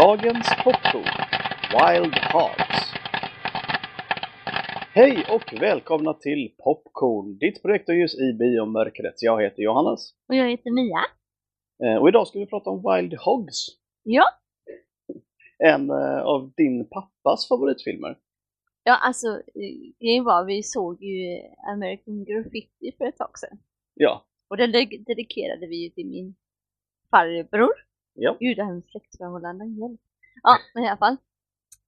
Dagens popcorn, Wild Hearts. Hej och välkomna till Popcorn, ditt projektorljus i biomörkret. Jag heter Johannes. Och jag heter Mia. Eh, Och idag ska vi prata om Wild Hogs. Ja, En eh, av din pappas favoritfilmer. ja alltså eh, grejen var vi såg ju American Graffiti för ett tag sedan. Ja. Och den ded- dedikerade vi ju till min farbror. Ja. Gud, det här med släktförhållanden. hjälp. Ja, men i alla fall.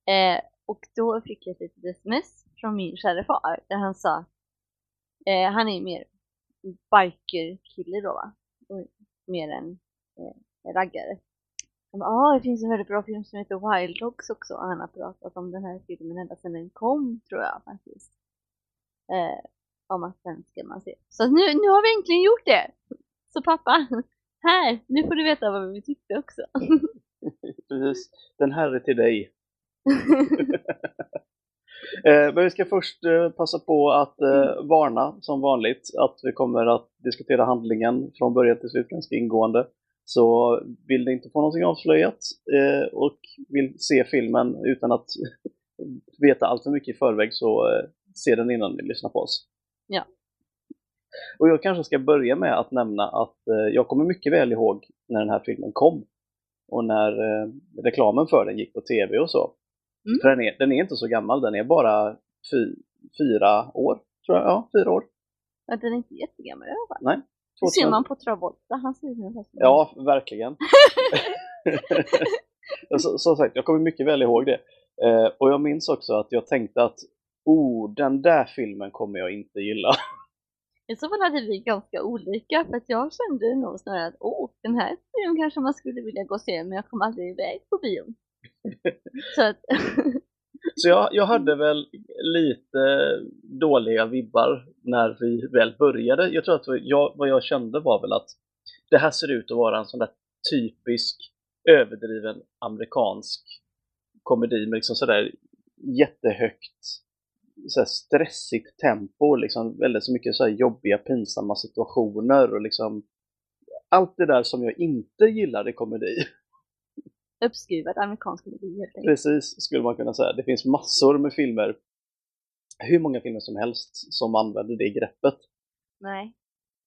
Eh, och då fick jag ett litet sms från min kära far där han sa eh, han är mer biker-kille då va? Och mer än eh, raggare. Han bara, ah, det finns en väldigt bra film som heter Wild Dogs också och han har pratat om den här filmen ända sedan den kom tror jag faktiskt. Eh, om att den ska man se. Så nu, nu har vi äntligen gjort det! Så pappa, här, nu får du veta vad vi tyckte också. Precis. Den här är till dig. Eh, Men vi ska först eh, passa på att eh, varna som vanligt att vi kommer att diskutera handlingen från början till slut ganska ingående. Så vill ni inte få någonting avslöjat och vill se filmen utan att veta allt för mycket i förväg så se den innan ni lyssnar på oss. Ja. Och jag kanske ska börja med att nämna att eh, jag kommer mycket väl ihåg när den här filmen kom. Och när eh, reklamen för den gick på tv och så. Mm. För den är, den är inte så gammal, den är bara fy, fyra år, tror jag. Ja, fyra år. Ja, den är inte jättegammal i alla fall. Nej. Det ser 2000. man på Travolta, han ser ut som Ja, verkligen. så, som sagt, jag kommer mycket väl ihåg det. Eh, och jag minns också att jag tänkte att oh, den där filmen kommer jag inte gilla. I så fall hade vi ganska olika för att jag kände nog snarare att åh, den här filmen kanske man skulle vilja gå och se men jag kom aldrig iväg på bion. så att, Så jag, jag hade väl lite dåliga vibbar när vi väl började. Jag tror att jag, vad jag kände var väl att det här ser ut att vara en sån där typisk överdriven amerikansk komedi med liksom sådär jättehögt så stressigt tempo, liksom väldigt så mycket så här jobbiga, pinsamma situationer och liksom allt det där som jag inte gillar i komedi. uppskruvad amerikansk komedi helt enkelt. Precis, skulle man kunna säga. Det finns massor med filmer, hur många filmer som helst, som använder det greppet. Nej.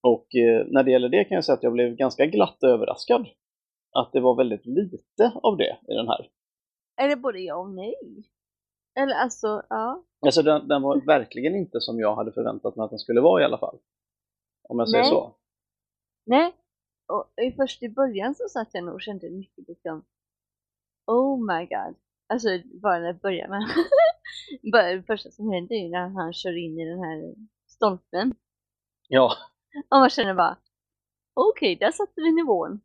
Och eh, när det gäller det kan jag säga att jag blev ganska glatt överraskad. Att det var väldigt lite av det i den här. Eller både ja och nej. Eller alltså, ja. Alltså den, den var verkligen inte som jag hade förväntat mig att den skulle vara i alla fall. Om jag säger Nej. så. Nej. Och i- först i början så satt jag nog och kände mycket liksom Oh my god. Alltså bara när det börjar med bara det första som händer är när han kör in i den här stolpen. Ja, Och man känner bara okej, där satte vi nivån.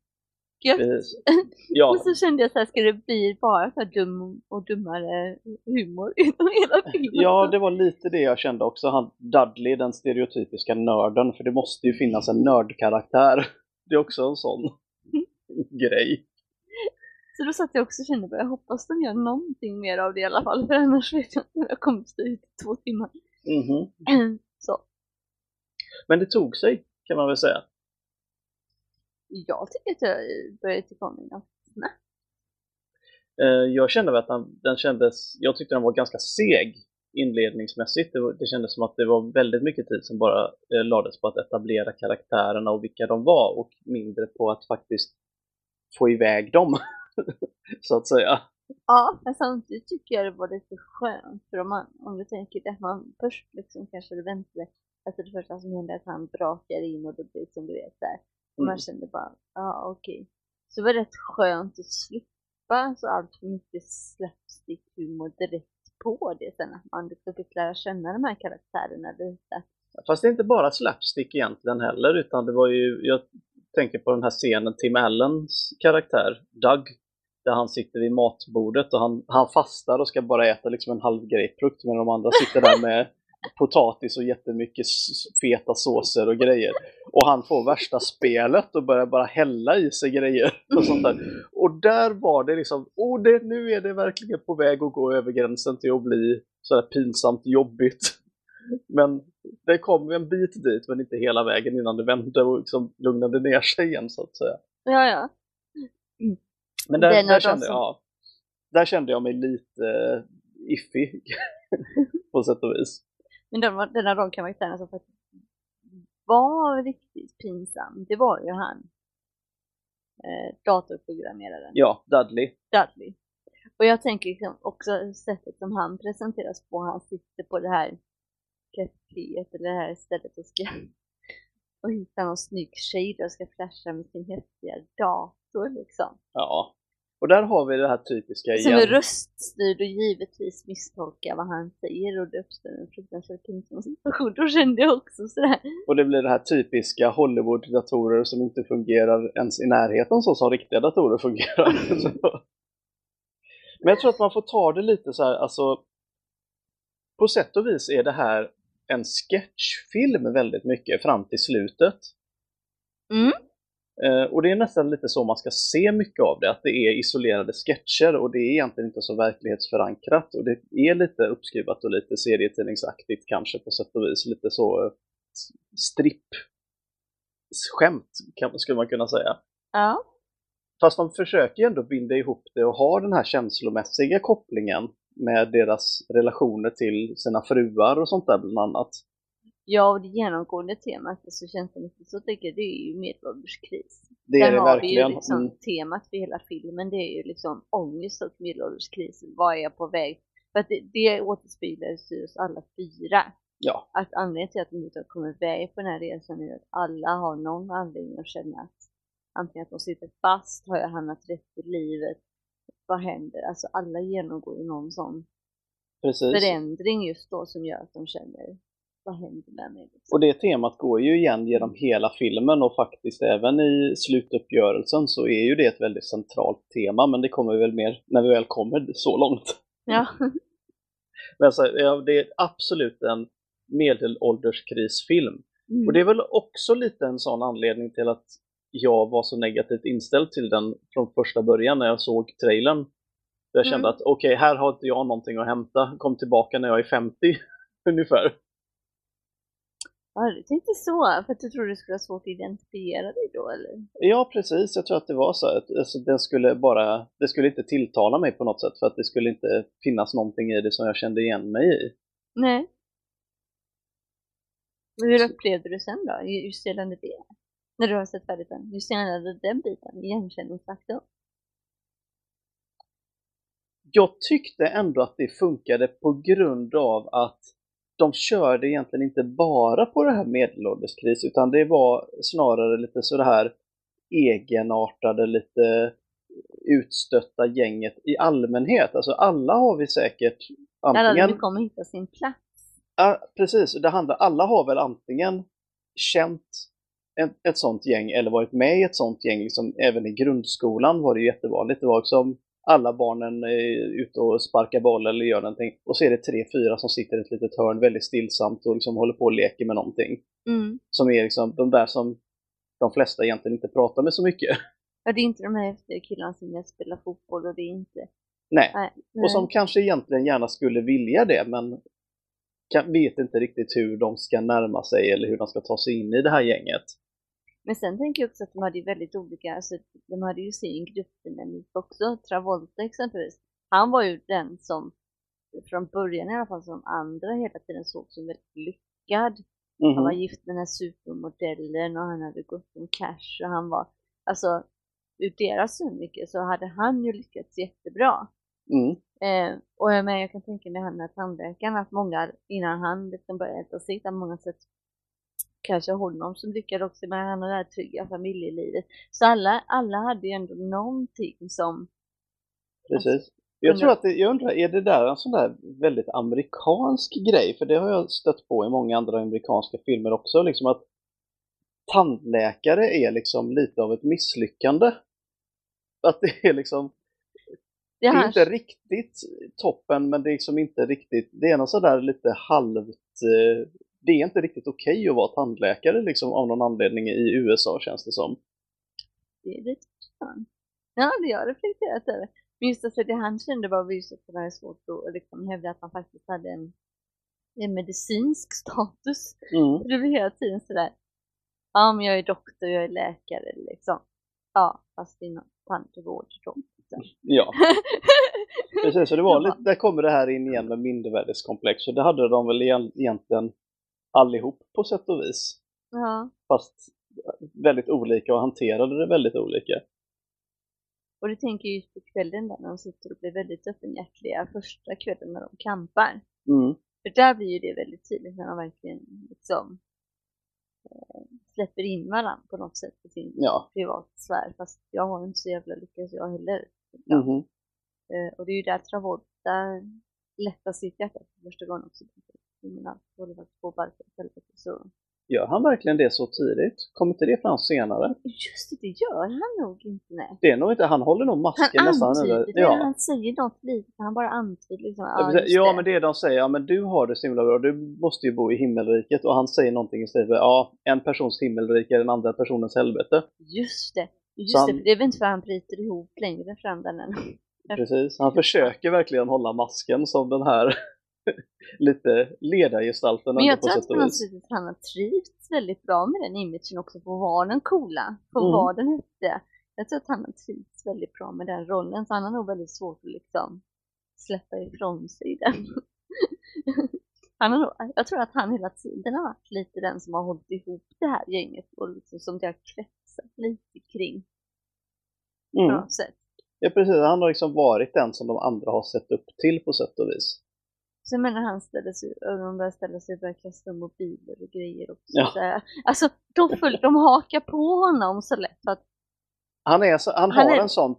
Gött. precis. Ja, Och så kände jag så här, ska det bli bara så dum och dummare humor genom hela filmen? ja, det var lite det jag kände också. Han, Dudley, den stereotypiska nörden. För det måste ju finnas en nördkaraktär. Det är också en sån grej. Så då satt jag också och kände jag hoppas de gör någonting mer av det i alla fall, för annars vet jag inte hur jag kommer stå ut i två timmar. Mhm. Så, Men det tog sig, kan man väl säga. Jag tycker att jag började tycka om den ganska snabbt. Eh, Jag kände att den, den kändes, jag tyckte den var ganska seg inledningsmässigt. Det, det kändes som att det var väldigt mycket tid som bara eh, lades på att etablera karaktärerna och vilka de var och mindre på att faktiskt få iväg dem, så att säga. Ja, men samtidigt tycker jag det var lite skönt, för om, man, om du tänker att man först liksom kanske hade väntat, alltså det första som hände är att han brakar in och det blir som du vet där. Och man Mm. kände bara, ja okej. Så det var rätt skönt att slippa så allt för mycket slapstick-humor direkt på det sen. Att man liksom fick lära känna de här karaktärerna lite. Fast det är inte bara slapstick egentligen heller, utan det var ju, jag tänker på den här scenen Tim Allens karaktär, Doug, där han sitter vid matbordet och han, han fastar och ska bara äta liksom en halv grapefrukt medan de andra sitter där med potatis och jättemycket feta såser och grejer. Och han får värsta spelet och börjar bara hälla i sig grejer och sånt där. Och där var det liksom, oh, det, nu är det verkligen på väg att gå över gränsen till att bli sådär pinsamt jobbigt. Men det kom en bit dit, men inte hela vägen innan det vände och liksom lugnade ner sig igen så att säga. Ja, ja. Men där, där de kände jag, som- där kände jag mig lite iffy på sätt och vis. Men den, den av de karaktärerna som faktiskt var riktigt pinsam, det var ju han eh, datorprogrammeraren. Ja, Dudley. Dudley. Och jag tänker liksom också sättet som han presenteras på, han sitter på det här caféet eller det här stället och ska och hitta någon snygg tjej och ska flasha med sin häftiga dator liksom. Ja. Och där har vi det här typiska igen. Som är röststyrd och givetvis misstolkar vad han säger och det uppstår en fruktansvärt pinsam situation. Då kände jag också sådär. Och det blir det här typiska Hollywood-datorer som inte fungerar ens i närheten så som riktiga datorer fungerar. Men jag tror att man får ta det lite så här, alltså på sätt och vis är det här en sketchfilm väldigt mycket fram till slutet. Mm. Eh, och det är nästan lite så man ska se mycket av det, att det är isolerade sketcher och det är egentligen inte så verklighetsförankrat och det är lite uppskruvat och lite serietidningsaktigt kanske på sätt och vis, lite så stripp skämt skulle man kunna säga. Ja. Fast de försöker ändå binda ihop det och ha den här känslomässiga kopplingen med deras relationer till sina fruar och sånt där bland annat. Ja, och det genomgående temat, så känns det lite så tycker jag, det är ju medelålderskris. Det är det verkligen. har vi ju liksom mm. temat för hela filmen, det är ju liksom ångest och medelålderskris. Vad är jag på väg? För att det, det återspeglas ju hos alla fyra. Ja. Att anledningen till att de inte har kommit iväg på den här resan är att alla har någon anledning att känna att antingen att de sitter fast, har jag hamnat rätt i livet, vad händer? Alltså alla genomgår ju någon sån Precis. förändring just då som gör att de känner vad händer med mig? Liksom? Och det temat går ju igen genom hela filmen och faktiskt även i slutuppgörelsen så är ju det ett väldigt centralt tema men det kommer väl mer när vi väl kommer så långt. Ja. men alltså, ja, det är absolut en medelålderskrisfilm. Mm. Och det är väl också lite en sån anledning till att jag var så negativt inställd till den från första början när jag såg trailern. Jag kände mm. att okej, okay, här har inte jag någonting att hämta. Kom tillbaka när jag är 50 ungefär. Ja, du tänkte så, för att du trodde det skulle vara svårt att identifiera dig då eller? Ja, precis. Jag tror att det var så. Att, alltså, den skulle bara, det skulle inte tilltala mig på något sätt för att det skulle inte finnas någonting i det som jag kände igen mig i. Nej. Men hur upplevde du sen då, just gällande det? När du har sett färdigt den? Hur gällande den biten, igenkänningsfaktor? Jag tyckte ändå att det funkade på grund av att de körde egentligen inte bara på det här medelålderskris utan det var snarare lite så det här egenartade, lite utstötta gänget i allmänhet. Alltså alla har vi säkert antingen... Alla kommer hitta sin plats. Ja, precis. Det handlar, alla har väl antingen känt ett, ett sånt gäng eller varit med i ett sånt gäng. Liksom, även i grundskolan var det jättevanligt. Det var liksom alla barnen är ute och sparkar boll eller gör någonting. Och så är det tre, fyra som sitter i ett litet hörn väldigt stillsamt och liksom håller på och leker med någonting. Mm. Som är liksom de där som de flesta egentligen inte pratar med så mycket. Ja, det är inte de här killarna som mest spelar fotboll och det är inte... Nej. Nej. och som kanske egentligen gärna skulle vilja det men kan, vet inte riktigt hur de ska närma sig eller hur de ska ta sig in i det här gänget. Men sen tänker jag också att de hade ju väldigt olika, alltså de hade ju sin gruppdynamik också. Travolta exempelvis, han var ju den som från början i alla fall som andra hela tiden såg som väldigt lyckad. Mm. Han var mhm. gift med den här supermodellen och han hade gått om cash och han var, alltså ur deras synvinkel så hade han ju lyckats jättebra. Mm. Eh, och jag, men jag kan tänka mig han med tandläkaren att många innan han liksom började äta sig på många sätt kanske honom som lyckades också med han och det här trygga familjelivet. Så alla, alla hade ju ändå någonting som... Precis. Jag tror att det, jag undrar, är det där en sån där väldigt amerikansk grej? För det har jag stött på i många andra amerikanska filmer också, liksom att tandläkare är liksom lite av ett misslyckande. Att det är liksom det, det är inte riktigt toppen men det är liksom inte riktigt, det är något sådär lite halvt eh, det är inte riktigt okej okay att vara tandläkare liksom, av någon anledning i USA känns det som. Det är lite sant. Ja, det har jag reflekterat över. Men just alltså, det han kände var just att det var svårt att liksom hävda att han faktiskt hade en, en medicinsk status. Mm. Det blev hela tiden sådär, ja men jag är doktor, jag är läkare liksom. Ja, fast inom tandvård då. Ja, precis. Så det var lite, där kommer det här in igen med mindervärdeskomplex. Och det hade de väl egent- egentligen allihop på sätt och vis. Ja, Fast väldigt olika och hanterade det väldigt olika. och du tänker ju på kvällen där när de sitter och blir väldigt öppenhjärtliga första kvällen när de kampar. Mm. För där blir ju det väldigt tydligt när de verkligen liksom eh, släpper in varandra på något sätt i sin Ja. privatsfär. Fast jag har inte så jävla lyckats jag heller. Ja. Mhm. Eh, och det är ju där Travolta lättar sitt hjärta för första gången också. Åt helvete. Så Gör han verkligen det så tidigt? Kommer inte det fram senare? just det, det gör han nog inte. Nej. Det är nog inte, han håller nog masken Han nästan antyder det, Ja. han säger något litet, han bara antyder liksom. Ja, Ja, ja men det de säger, ja men du har det så himla bra, du måste ju bo i himmelriket och han säger någonting istället för, ja en persons himmelrike är den andra personens helvete. Just det, just Så han- det, för det är väl inte för att han bryter ihop längre fram än Precis, han försöker verkligen hålla masken som den här lite ledargestalten Men jag tror att på något sätt att han har trivts väldigt bra med den imagen också, på vad den coola, på Mm. vad den hette. Jag tror att han har trivts väldigt bra med den rollen, så han har nog väldigt svårt att liksom släppa ifrån sig den. han har nog, jag tror att han hela tiden har varit lite den som har hållit ihop det här gänget och liksom som det har kretsat lite kring på Mm. något sätt. Ja precis, han har liksom varit den som de andra har sett upp till på sätt och vis. Så jag menar han ställer sig, de börjar ställa sig och börjar kasta mobiler och grejer också. Ja. Så. Alltså de, full, de hakar på honom så lätt för att Han, är, så- han, Han har är- en sån,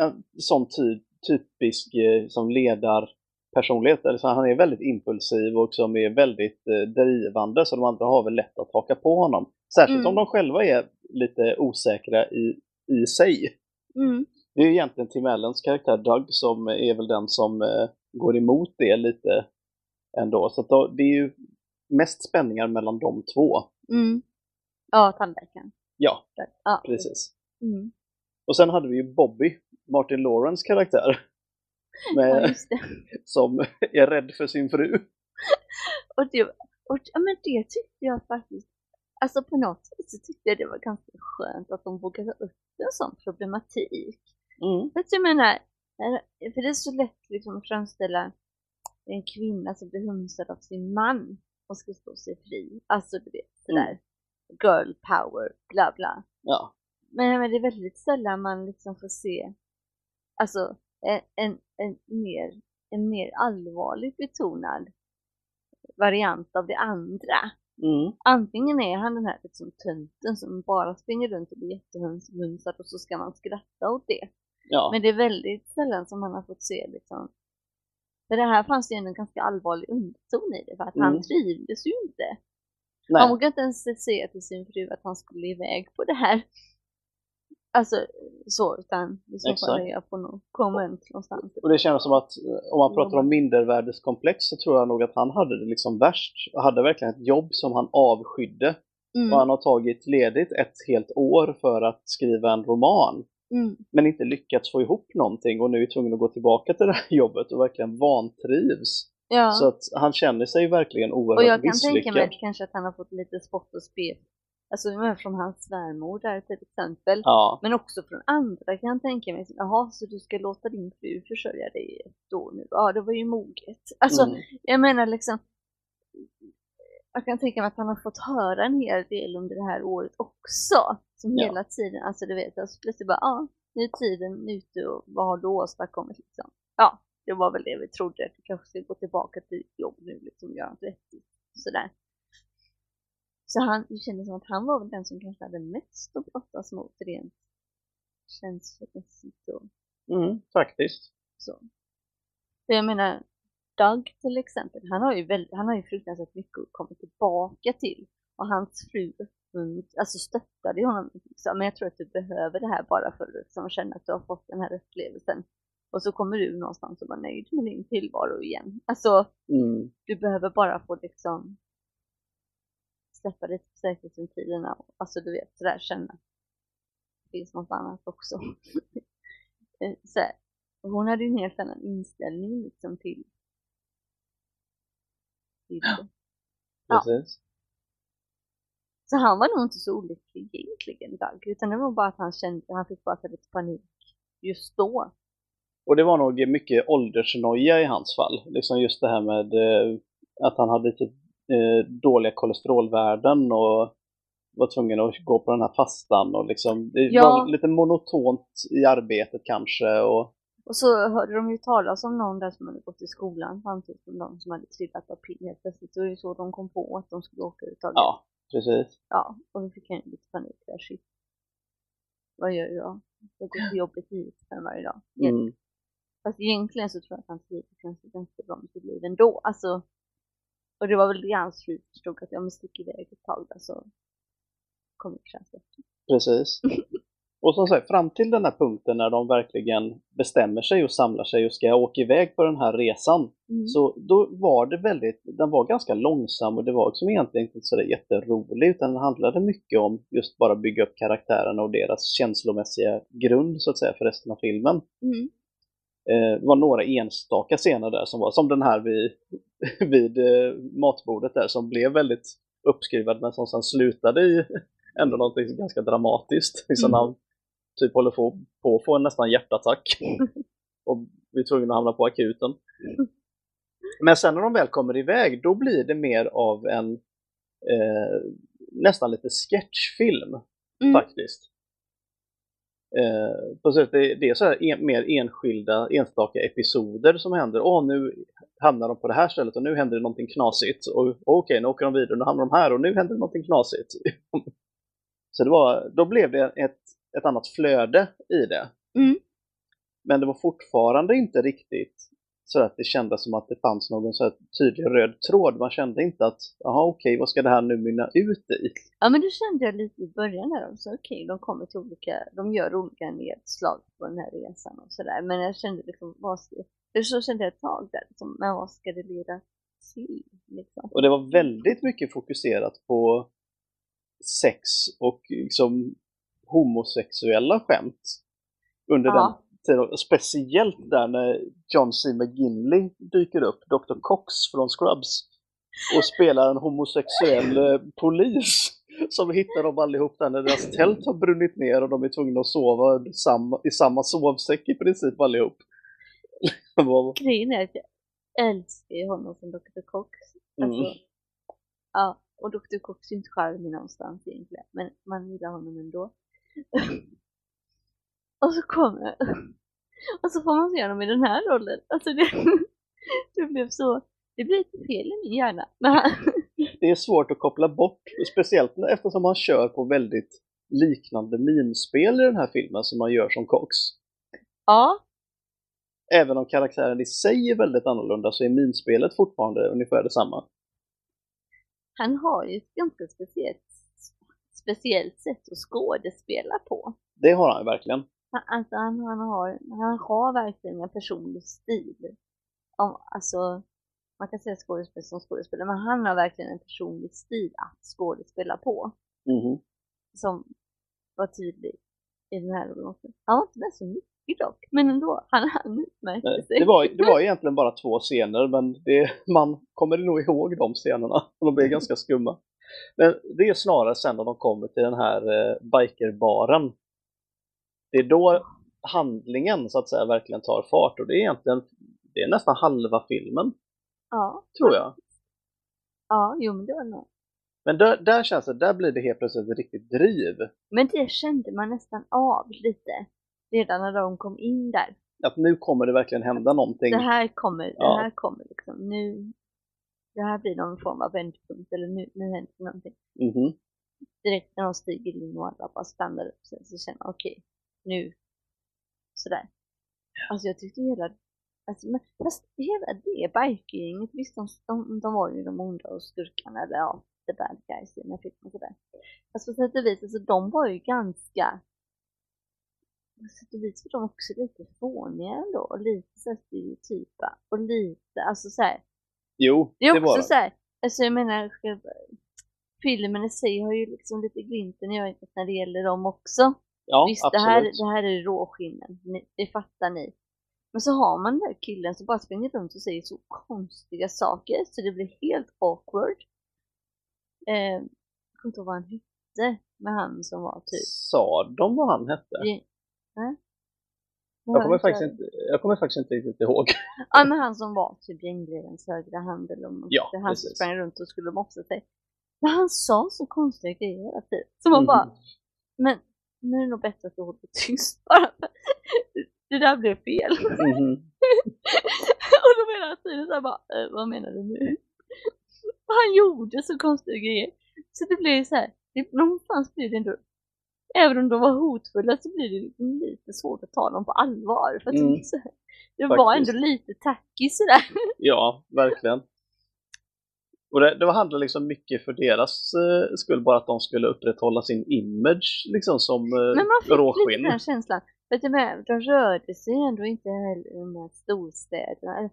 en sån ty, typisk eh, som ledarpersonlighet. Eller så han är väldigt impulsiv och som är väldigt eh, drivande så de andra har väl lätt att haka på honom. Särskilt Mm. om de själva är lite osäkra i, i sig. mm, Det är egentligen Tim Allens karaktär Doug som är väl den som eh, går emot det lite ändå. Så då, det är ju mest spänningar mellan de två. mm. Ja, tandläkaren. Ja. Ja, precis. Mm. Och sen hade vi ju Bobby, Martin Lawrence karaktär. Ja, Med, det. som är rädd för sin fru. Och det, och, ja, men det tyckte jag faktiskt, alltså på något sätt så tyckte jag det var ganska skönt att de vågade ta upp en sån problematik. Mm. Att jag menar, för det är så lätt liksom att framställa en kvinna som blir hunsad av sin man och ska stå sig fri. Alltså du vet, sådär girl power, bla bla. Ja. Men, men det är väldigt sällan man liksom får se alltså en, en, en, mer, en mer allvarligt betonad variant av det andra. Mm. Antingen är han den här liksom tönten som bara springer runt och blir jättehunsad och så ska man skratta åt det. Ja. Men det är väldigt sällan som man har fått se liksom för det här fanns ju en ganska allvarlig underton i det för att Mm. han trivdes ju inte. Nej. Han vågade inte ens säga till sin fru att han skulle iväg på det här. Alltså så, utan i så fall är jag på någon konvent någonstans. Och det känns som att eh, om man pratar om mindervärdeskomplex så tror jag nog att han hade det liksom värst. Och hade verkligen ett jobb som han avskydde. Mm, Och han har tagit ledigt ett helt år för att skriva en roman. Mm, Men inte lyckats få ihop någonting och nu är tvungen att gå tillbaka till det här jobbet och verkligen vantrivs. ja. Så att han känner sig verkligen och oerhört jag kan misslyckad. tänka mig kanske att han har fått lite spott och spe. Alltså från hans svärmor där till exempel. Ja, Men också från andra kan jag tänka mig. Jaha, så du ska låta din fru försörja dig år nu? Ja, det var ju moget. Alltså, mm, jag menar liksom. Jag kan tänka mig att han har fått höra en hel del under det här året också. Som Ja. hela tiden, alltså du vet, alltså plötsligt bara, ja, nu är tiden ute och vad har du åstadkommit liksom? Ja, det var väl det vi trodde. Vi kanske ska gå tillbaka till jobb nu, liksom göra något vettigt. Sådär. Så han, det kändes som att han var väl den som kanske hade mest att brottas mot rent känslomässigt och mm, faktiskt. så. För jag menar, Doug till exempel, han har ju, väldigt, han har ju fruktansvärt mycket att komma tillbaka till. Och hans fru mm, alltså stöttade ju honom. Liksom. Men jag tror att du behöver det här bara för att liksom, känna att du har fått den här upplevelsen. Och så kommer du någonstans och vara nöjd med din tillvaro igen. Alltså, Mm, du behöver bara få liksom släppa lite på säkerhetsventilerna. Alltså du vet, sådär känna. Det finns något annat också. Eh, så här. Hon hade ju en helt annan inställning liksom till, till. Ja. precis. Så han var nog inte så olycklig egentligen, Doug, utan det var bara att han kände, han fick bara lite panik just då. Och det var nog mycket åldersnoja i hans fall. Liksom just det här med eh, att han hade lite eh, dåliga kolesterolvärden och var tvungen att gå på den här fastan och liksom, det Ja. var lite monotont i arbetet kanske och Och så hörde de ju talas om någon där som hade gått i skolan samtidigt som de som hade trillat av pinn helt plötsligt. Det var ju så de kom på att de skulle åka uttaget. ja, precis. ja. Och då fick ju lite panik där. Shit. Vad gör jag? Jag går till jobbet hit varje dag. Mm. Fast egentligen så tror jag att hans liv är ganska, bra med sitt liv ändå. Alltså, och det var väl det hans fru förstod att jag måste sticka iväg ett tag där så kommer det kännas bättre. Precis. Och som sagt, fram till den här punkten när de verkligen bestämmer sig och samlar sig och ska åka iväg på den här resan. Mm. Så då var det väldigt, den var ganska långsam och det var liksom egentligen inte sådär jätterolig utan den handlade mycket om just bara bygga upp karaktärerna och deras känslomässiga grund så att säga för resten av filmen. Mm. Eh, det var några enstaka scener där som var som den här vid, vid eh, matbordet där som blev väldigt uppskruvad men som sen slutade i ändå någonting ganska dramatiskt. Liksom Mm. han typ håller på, på att få en nästan hjärtattack och blir tvungen att hamna på akuten. Men sen när de väl kommer iväg då blir det mer av en eh, nästan lite sketchfilm Mm. faktiskt. Eh, på sätt, det, det är så här en, mer enskilda, enstaka episoder som händer. Åh, nu hamnar de på det här stället och nu händer det någonting knasigt. Och okej, nu åker de vidare, nu hamnar de här och nu händer det någonting knasigt. så det var, då blev det ett, ett annat flöde i det. Mm. Men det var fortfarande inte riktigt så att det kändes som att det fanns någon så här tydlig röd tråd. Man kände inte att, jaha okej, vad ska det här nu mynna ut i? Ja men det kände jag lite i början där också. Okej, de kommer till olika, de gör olika nedslag på den här resan och sådär. Men jag kände liksom, vad ska, eller så kände jag ett tag där liksom, men vad ska det leda till liksom? Och det var väldigt mycket fokuserat på sex och liksom homosexuella skämt under Ja. den tiden. Speciellt där när John C. McGinley dyker upp, Dr. Cox från Scrubs, och spelar en homosexuell eh, polis som hittar dem allihop där när deras tält har brunnit ner och de är tvungna att sova i samma, sovsäck i princip allihop. Grejen är att jag älskar ju honom som Dr. Cox. Alltså, Mm. Ja, och Dr. Cox är inte charmig någonstans egentligen, men man gillar honom ändå. och så kommer och så får man se honom i den här rollen. Alltså det, det blev så, det blev lite fel i min hjärna. Han, det är svårt att koppla bort, speciellt eftersom han kör på väldigt liknande minspel i den här filmen som man gör som Cox. ja, Även om karaktären i sig är väldigt annorlunda så är minspelet fortfarande ungefär detsamma. han har ju ett ganska speciellt, speciellt sätt att skådespela på. Det har han verkligen. Han, alltså han, han, har, han har verkligen en personlig stil. Om, alltså, man kan säga skådespelare som skådespelare, men han har verkligen en personlig stil att skådespela på. Mhm. Som var tydlig i den här rollen också. Han var inte med så mycket dock, men ändå, han, han utmärkte sig. Det var, det var egentligen bara två scener men det, man kommer nog ihåg de scenerna. De blev ganska skumma. Men det är snarare sen när de kommer till den här eh, bikerbaren. Det är då handlingen så att säga verkligen tar fart och det är egentligen det är nästan halva filmen, Ja, tror jag. ja, jo men det var nog. Men där, där känns det, där blir det helt plötsligt ett riktigt driv. Men det kände man nästan av lite. Redan när de kom in där. Att nu kommer det verkligen hända någonting. Det här kommer, Ja. det här kommer liksom nu. Det här blir någon form av vändpunkt eller nu, nu händer någonting. Mhm. direkt när de stiger in och alla bara stannar upp sig så känner jag okej, nu. Sådär. Alltså jag tyckte hela, alltså, men, fast hela det bikergänget, visst de, de, de var ju de onda och skurkarna, eller ja, the bad guys i den här filmen sådär. Fast på sätt och vis, alltså de var ju ganska, på sätt och vis var de också lite fåniga ändå, och lite såhär stereotypa, och lite, alltså såhär, Jo, det är det var också så här, alltså jag menar, filmen i sig har ju liksom lite glimten i ögat när det gäller dem också. Ja, Visst, absolut. det här, det här är råskinnen, det fattar ni. Men så har man den där killen som bara springer runt och säger så konstiga saker så det blir helt awkward. Eh, jag kommer inte ihåg vad han hette med han som var typ... Sa de vad han hette? ge- Nej? Jag kommer, faktiskt inte, jag kommer faktiskt inte riktigt ihåg. Ja men han som var typ gängledarens högra hand eller om Ja, han precis. sprang runt och skulle mopsa sig. Men han sa så konstiga grejer hela tiden. Så man bara, Mhm. men nu är det nog bättre att du håller tyst bara. Det där blev fel. Mhm. och då menar jag tiden såhär bara, eh, vad menar du nu? Han gjorde så konstiga grejer. Så det blev så här, det, någonstans blir det ändå, även om de var hotfulla så blir det liksom lite svårt att ta dem på allvar. För att Mm. det, här, var ändå lite tacky sådär. Ja, verkligen. Och det, det handlar liksom mycket för deras eh, skull, bara att de skulle upprätthålla sin image liksom som eh, Men man fick råskinn. lite den känslan. För att jag menar, de rörde sig ändå inte heller i de här storstäderna.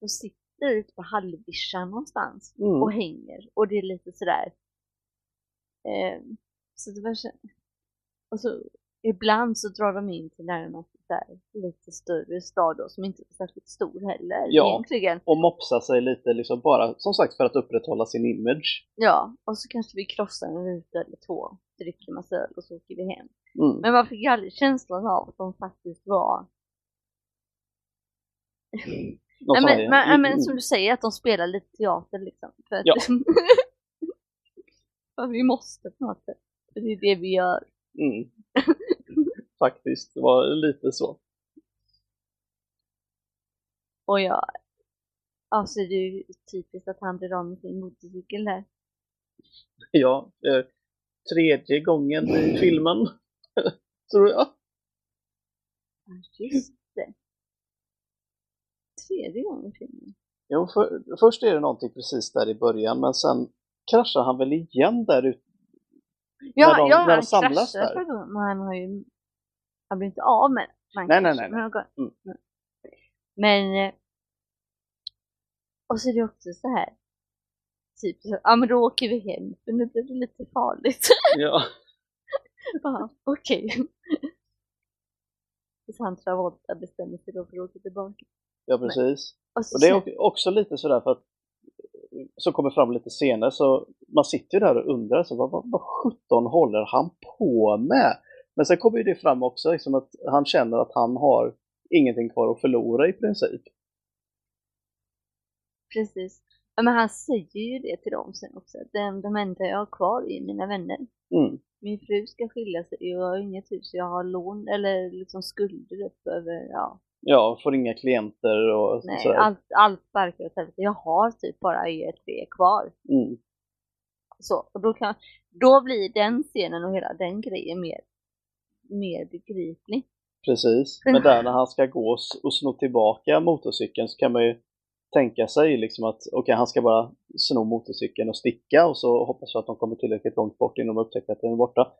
De sitter ute på halvvischan någonstans Mm. och hänger. Och det är lite sådär. Eh, så det var och så ibland så drar de in till närmaste där, lite större stad då, som inte är särskilt stor heller Ja. egentligen. Och mopsa sig lite, liksom bara som sagt för att upprätthålla sin image. Ja, och så kanske vi krossar en ruta eller två, dricker massa öl och så åker vi hem. Mm. Men man fick aldrig känslan av att de faktiskt var De Nej, men, men, Mm, men mm. som du säger, att de spelar lite teater liksom. För att Ja. för vi måste på något sätt. För det är det vi gör. Mm. Faktiskt, det var lite så. Och jag, alltså det är ju typiskt att han blir av med sin motorcykel där. Ja, eh, tredje gången i filmen. Tror jag. Ja, Just det. Tredje gången i filmen. Jo, för, först är det någonting precis där i början, men sen kraschar han väl igen där ute. Ja, När de- ja när de samlas där. men han har ju, han blir inte av med han Nej, nej, nej, men går- Mm. Men, eh, och så är det också så här, typ, så- ja men då åker vi hem, för nu blir det lite farligt. Ja, Okej. Tills han Travolta bestämmer sig då för att åka tillbaka. ja precis. Och, så Och det är också lite sådär för att som kommer fram lite senare så man sitter ju där och undrar så vad, vad, vad sjutton håller han på med? Men sen kommer ju det fram också liksom att han känner att han har ingenting kvar att förlora i princip. Precis. Ja, men han säger ju det till dem sen också. att De, de enda jag har kvar är mina vänner. Mm. Min fru ska skilja sig och jag har inget hus. Jag har lån eller liksom skulder upp över, ja. Ja, får inga klienter och Nej, sådär. allt, allt sparkar åt helvete. Jag har typ bara er tre kvar. Mm. Så, och då, kan, då blir den scenen och hela den grejen mer, mer begriplig. Precis. Men där när han ska gå och sno tillbaka motorcykeln så kan man ju tänka sig liksom att okej, han ska bara sno motorcykeln och sticka och så hoppas jag att de kommer tillräckligt långt bort innan de upptäcker att den är borta.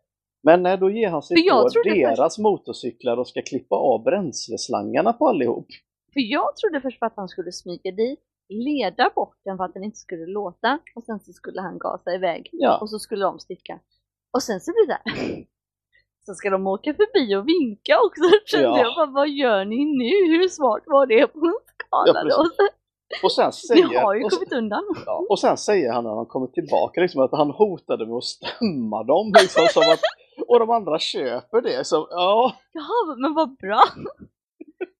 Men nej, då ger han sig på deras motorcyklar och ska klippa av bränsleslangarna på allihop. För jag trodde först att han skulle smyga dit, leda bort den för att den inte skulle låta och sen så skulle han gasa iväg Ja, och så skulle de sticka. Och sen så blir det där. Så ska de åka förbi och vinka också. Kände Ja. jag bara, vad gör ni nu? Hur smart var det på en skala Ja. Och sen Ni säger, har ju och, kommit undan. ja, och sen säger han när han kommer tillbaka liksom att han hotade med att stämma dem. Liksom, som att, och de andra köper det. Så, ja, Jaha, men vad bra.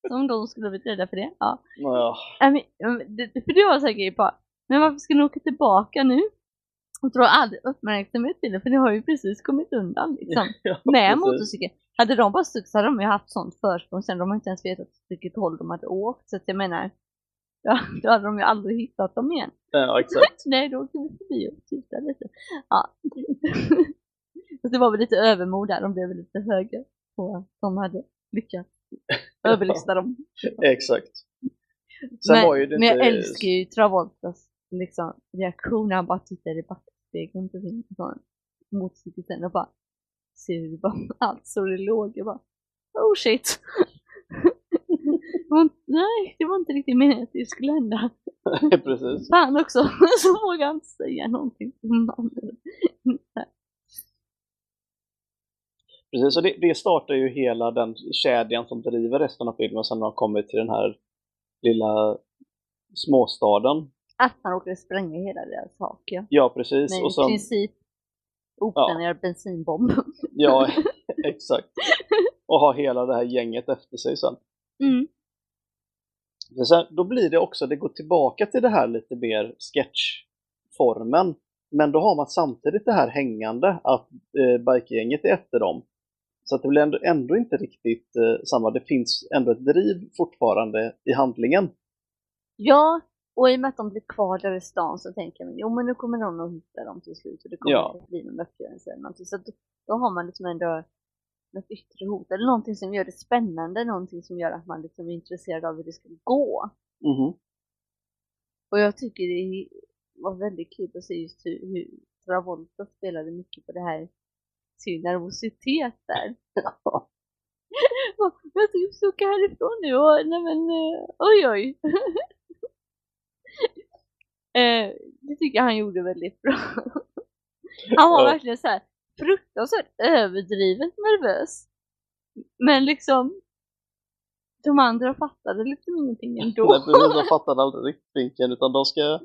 Som de skulle bli rädda för det. Ja. ja, Nej, men, för det var jag säker på. Men varför ska ni åka tillbaka nu? Och dra all uppmärksamhet till det, för ni har ju precis kommit undan liksom. ja Med motorcykeln. Hade de bara stuckit så hade de ju haft sånt försprång sen. De har inte ens vetat vilket håll de hade åkt. Så att jag menar, ja, då hade de ju aldrig hittat dem igen. Ja, exakt. Nej, då åkte vi förbi och tittade lite. Ja. Så det var väl lite övermod där. De blev lite högre på att de hade lyckats överlista dem. Exakt. Sen men, var ju det men jag inte- älskar ju Travoltas liksom, reaktion. Han bara tittar i backspegeln på sin motorcykel och bara ser hur det bara, allt står i lågor. bara Oh shit! Var Nej, det var inte riktigt meningen att det skulle hända. Precis. Fan också, så vågar han inte säga någonting. Precis, och det, det startar ju hela den kedjan som driver resten av filmen sen har kommit till den här lilla småstaden. Att han råkade spränga hela deras sak ja. Ja, precis. Men och i sen, princip Oplanerad bensinbomb. Ja, exakt. Och ha hela det här gänget efter sig sen. Mm. Sen, då blir det också, det går tillbaka till det här lite mer sketchformen. Men då har man samtidigt det här hängande att eh, bikegänget är efter dem. Så att det blir ändå, ändå inte riktigt eh, samma. Det finns ändå ett driv fortfarande i handlingen. Ja, och i och med att de blir kvar där i stan så tänker man jo men nu kommer någon att hitta dem till slut och det kommer Ja. att bli någon uppgörelse eller någonting. Så att då har man liksom ändå något yttre hot eller någonting som gör det spännande, någonting som gör att man liksom är intresserad av hur det ska gå. Mhm. Och jag tycker det var väldigt kul att se just hur, hur Travolta spelade mycket på det här sin nervositet där. jag ska försöka typ härifrån nu och nej men eh, oj oj. eh, det tycker jag han gjorde väldigt bra. han var Ja. verkligen så här fruktansvärt överdrivet nervös. Men liksom de andra fattade liksom ingenting ändå. Nej, precis, de fattade aldrig vinkeln utan de ska,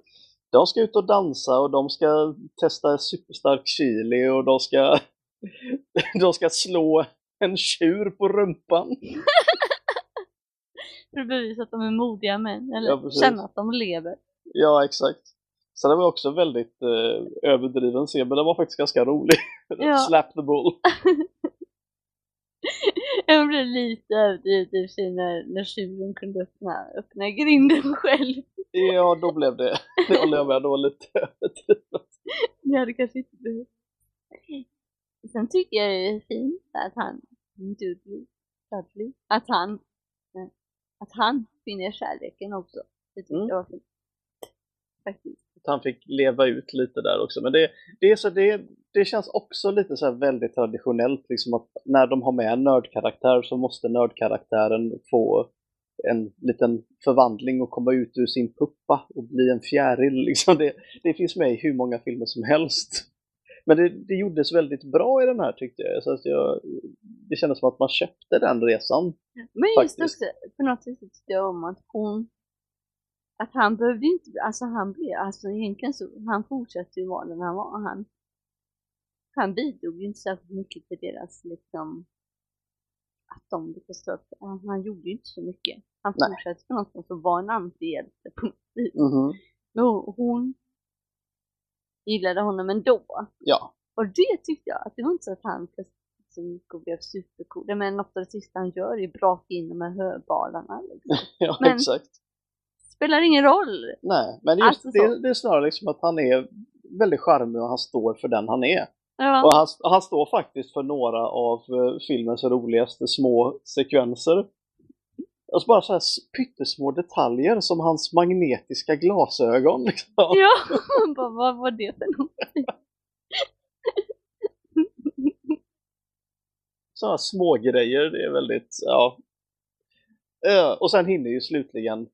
de ska ut och dansa och de ska testa superstark chili och de ska, de ska slå en tjur på rumpan. För att bevisa att de är modiga män. Eller Ja, precis. känna att de lever. Ja, exakt. Så det var också väldigt eh, överdriven scen, men den var faktiskt ganska rolig. Ja. Slap the bull. Jag blev lite överdrivet i och för sig när, när tjuren kunde öppna, öppna grinden själv. Ja, då blev det, det håller jag med, det var lite överdrivet. Det hade kanske inte behövt. Sen tycker jag det är fint att han, Dudley, Dudley, att han, eh, att han finner kärleken också. Det tyckte Mm. jag var fint. Faktiskt. Han fick leva ut lite där också. Men det, det, är så, det, det känns också lite så väldigt traditionellt, liksom att när de har med en nördkaraktär så måste nördkaraktären få en liten förvandling och komma ut ur sin puppa och bli en fjäril. Liksom det, det finns med i hur många filmer som helst. Men det, det gjordes väldigt bra i den här tyckte jag. Så att jag. Det kändes som att man köpte den resan. Men just Faktiskt. också, på något sätt tyckte jag om att hon att han behövde inte, alltså han blev, alltså egentligen så, han fortsatte ju vara den han var. Han, han bidrog ju inte särskilt mycket till deras liksom, att de lyckades ta upp det. Han, han gjorde ju inte så mycket. Han Nej. fortsatte på något sätt att vara en antihjälte. Mhm. Men hon- gillade honom ändå. Ja, Och det tyckte jag, att det var inte så att han plötsligt liksom gick och blev supercool. Men något av det sista han gör är braka in de här höbalarna. Liksom. ja Men- exakt. Spelar ingen roll. Nej, men just Alltså så. det, det är snarare liksom att han är väldigt charmig och han står för den han är. Ja, Och han, han står faktiskt för några av eh, filmens roligaste små sekvenser. Alltså bara så här pyttesmå detaljer som hans magnetiska glasögon. Liksom. ja. bara, vad var det för någonting? Sådana små grejer, det är väldigt, ja. Eh, Och sen hinner ju slutligen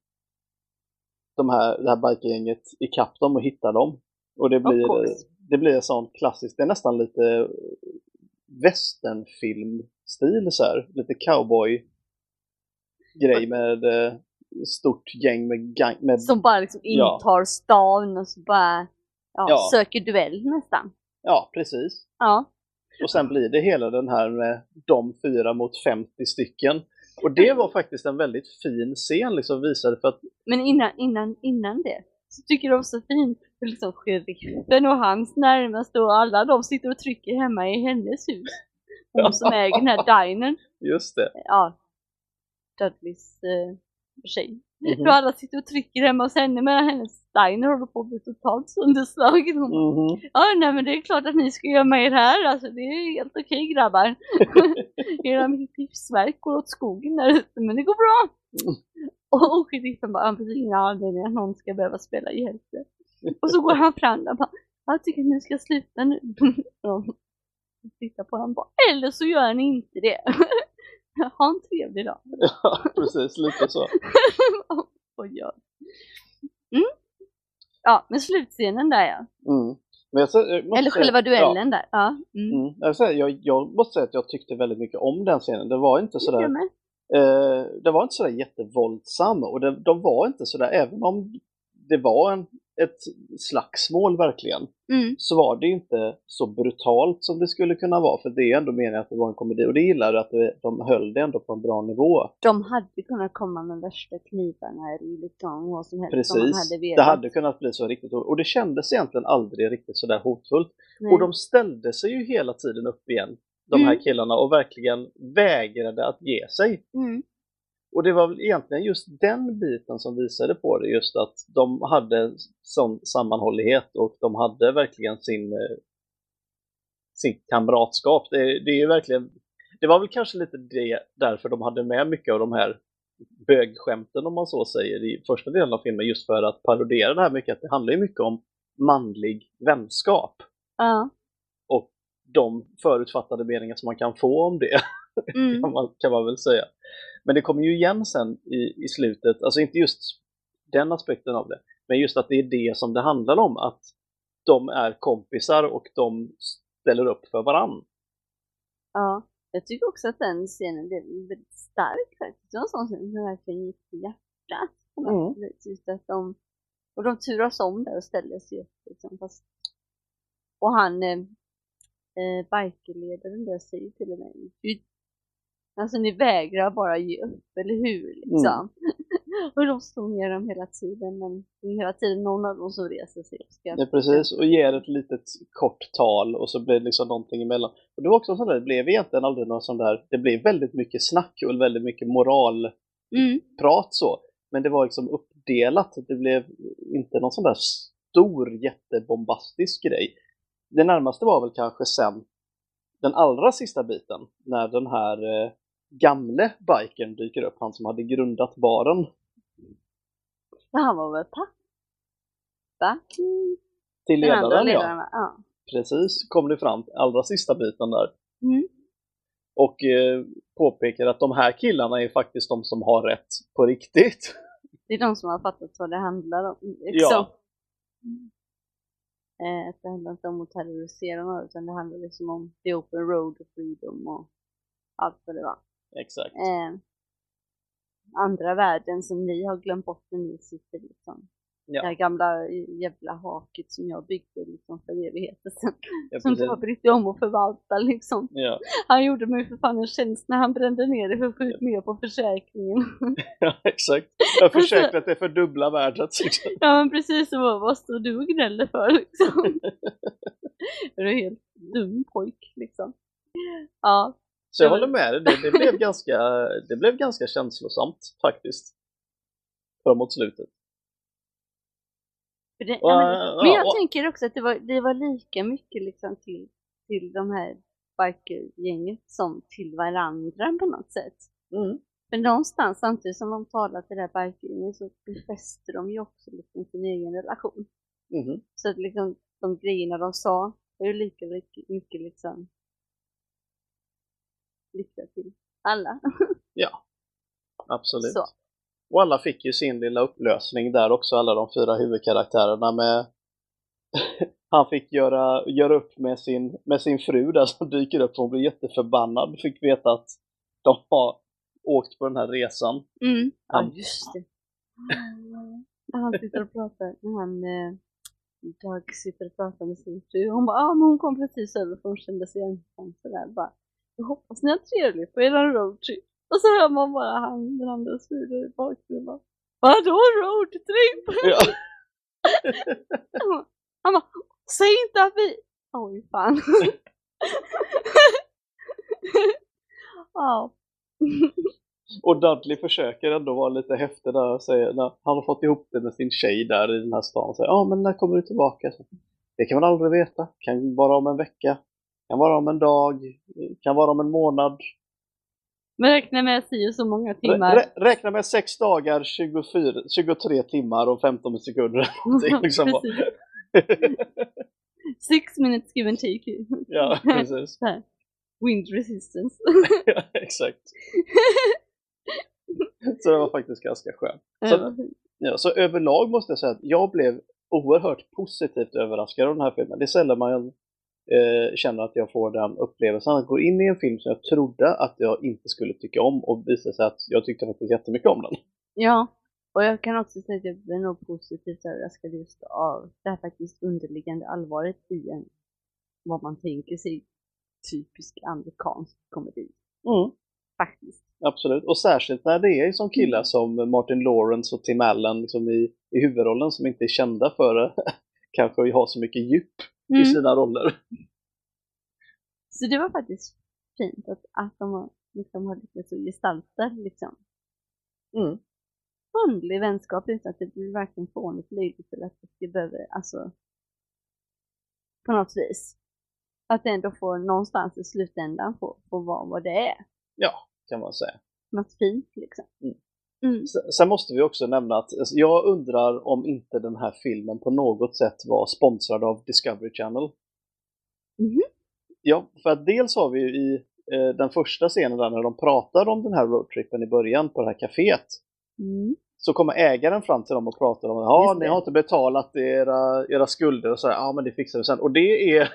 de här, det här bikergänget ikapp dem och hitta dem. Och det blir, det blir en sån klassisk, det är nästan lite westernfilmstil så här. Lite cowboy grej med eh, stort gäng med, gang, med Som bara liksom Ja. intar stan och så bara ja, Ja. söker duell nästan. ja precis. Ja. Och sen blir det hela den här med de fyra mot 50 stycken. Och det var faktiskt en väldigt fin scen liksom visade för att Men innan, innan, innan det så tycker var så fint för liksom sheriffen och hans närmaste och alla de sitter och trycker hemma i hennes hus. Hon som äger den här dinern. just det. Ja. Dudleys eh, tjej. Mhm. Då alla sitter och trycker hemma hos henne medan hennes diner håller på att bli totalt sönderslagen. Hon bara. Ja, nej men det är klart att ni ska göra med er här. Alltså det är helt okej grabbar. Era livsverk går åt skogen där ute men det går bra. Mm. Och, sheriffen bara, "Ja, det finns ingen anledning att någon ska behöva spela hjälte. Och så går han fram och bara, jag tycker att ni ska sluta nu. Och tittar på honom bara, eller så gör ni inte det. Ha en trevlig dag. Ja, precis. Lite så. och gör. Mm. Ja, men slutscenen där ja. Mm. Måste Eller själva duellen där. Ja. Mm. Ja, mm. jag, jag, jag måste säga att jag tyckte väldigt mycket om den scenen. Det var inte sådär, eh, det var inte sådär jättevåldsam och det, de var inte sådär, även om det var en, ett slagsmål verkligen, Mm. så var det inte så brutalt som det skulle kunna vara. För det är ändå meningen att det var en komedi. Och det gillar jag att det, de höll det ändå på en bra nivå. De hade kunnat komma med värsta knivarna eller liksom vad som helst som man Precis. hade velat. Det hade kunnat bli så riktigt. Och det kändes egentligen aldrig riktigt sådär hotfullt. Nej. Och de ställde sig ju hela tiden upp igen, de Mm. här killarna, och verkligen vägrade att ge sig. mm. Och det var väl egentligen just den biten som visade på det, just att de hade sån sammanhållighet och de hade verkligen sin, eh, sitt kamratskap. Det, det är ju verkligen, det var väl kanske lite det därför de hade med mycket av de här bögskämten om man så säger i första delen av filmen, just för att parodera det här mycket, att det handlar ju mycket om manlig vänskap Ja. och de förutfattade meningar som man kan få om det Mm. kan, man, kan man väl säga. Men det kommer ju igen sen i, i slutet, alltså inte just den aspekten av det, men just att det är det som det handlar om, att de är kompisar och de ställer upp för varann. ja. Jag tycker också att den scenen blev väldigt stark faktiskt. Det var en sån scen som verkligen gick till hjärtat. Mm. Just att de, och de turas om där och ställer sig upp. Liksom, fast, och han, eh, eh, bikerledaren där säger till och med "Gud, Alltså ni vägrar bara ge upp, eller hur? Liksom. och de slår ner dem hela tiden, men det är hela tiden någon av dem som reser sig ska Ja, precis, och ger ett litet kort tal och så blir det liksom någonting emellan. Och det var också sånt där, det blev egentligen aldrig någon sån där, det blev väldigt mycket snack och väldigt mycket moralprat Mm. så. Men det var liksom uppdelat, det blev inte någon sån där stor jättebombastisk grej. Det närmaste var väl kanske sen den allra sista biten, när den här eh, gamle bikern dyker upp, han som hade grundat baren. Ja, han var väl pappa till ledaren ja, ledaren? va? Ja. precis, kom det fram, allra sista biten där. Mm. och eh, påpekar att de här killarna är faktiskt de som har rätt på riktigt. Det är de som har fattat vad det handlar om. Liksom. Ja. Eh, att det handlar inte om att terrorisera någon, utan det handlar liksom om the open road och freedom och allt vad det var. Exakt. Eh, andra värden som ni har glömt bort när ni sitter liksom. Ja. Det här gamla jävla haket som jag byggde liksom för evigheter sedan. Ja, Som har brytt sig om att förvalta liksom. Ja, Han gjorde mig för fan en tjänst när han brände ner det för sjukt mer på försäkringen. ja, exakt. Jag försäkrar att det är för dubbla värdet. Liksom. Ja men precis, så vad, vad står du och gnäller för liksom? är du helt dum pojk liksom? Ja, Så jag Ja, håller med dig, det, det, blev ganska, det blev ganska känslosamt faktiskt. Framåt slutet. det, ja, men, men jag och- tänker också att det var, det var lika mycket liksom till, till de här bikergänget som till varandra på något sätt. Mm. Men någonstans samtidigt som de talar till det här bikergänget så befäster de ju också liksom sin egen relation. Mhm. Så att liksom de grejerna de sa är ju lika mycket liksom lycka till alla. Ja, absolut. Så. Och alla fick ju sin lilla upplösning där också, alla de fyra huvudkaraktärerna med Han fick göra, göra upp med sin, med sin fru där som dyker upp, hon blir jätteförbannad, fick veta att de har åkt på den här resan. Mm. Ja, Han- just det. När han sitter och pratar, när han eh, Doug sitter och pratar med sin fru. Hon bara, ja ah, men hon kom precis över för hon kände sig ensam sådär bara. Jag hoppas ni har trevligt på eran roadtrip. Och så hör man bara han, den andra där i bakgrunden Vadå roadtrip? Ja. Han bara, säg inte att vi... Oj fan. ja. Och Dudley försöker ändå vara lite häftig där och säger, när han har fått ihop det med sin tjej där i den här stan, säger ja men när kommer du tillbaka? Så, det kan man aldrig veta, kan vara om en vecka, kan vara om en dag, kan vara om en månad. Men räkna med si så många timmar. Rä, rä, räkna med 6 dagar, 24, 23 timmar och 15 sekunder. Liksom. Six minutes give and take. ja, precis. Wind resistance. Ja, exakt. Så det var faktiskt ganska skönt. Så-. Ja, så överlag måste jag säga att jag blev oerhört positivt överraskad av den här filmen. Det är sällan man eh, känner att jag får den upplevelsen att gå in i en film som jag trodde att jag inte skulle tycka om och visar sig att jag tyckte faktiskt jättemycket om den. ja, Och jag kan också säga att jag blev nog positivt överraskad just av det här faktiskt underliggande allvaret i en, vad man tänker sig, typisk amerikansk komedi. Mm, Faktiskt. absolut. Och särskilt när det är som killar som Martin Lawrence och Tim Allen liksom i, i huvudrollen som inte är kända för kanske att ha så mycket djup i Mm. sina roller. Så det var faktiskt fint att, att de har, liksom, har lyckats att gestalta liksom Mm. vanlig vänskap utan att det blir varken fånigt löjligt eller att det behöver, alltså på något vis. Att det ändå får någonstans i slutändan få, få vara vad det är. Ja, kan man säga. Något fint liksom. Mm. Mm. Sen måste vi också nämna att alltså, jag undrar om inte den här filmen på något sätt var sponsrad av Discovery Channel. Mhm. Ja, för att dels har vi ju i eh, den första scenen där när de pratar om den här roadtrippen i början på det här kaféet. Mm. Så kommer ägaren fram till dem och pratar om ja, Just ni har inte betalat era, era skulder och så här, ja men det fixar vi sen. Och det är,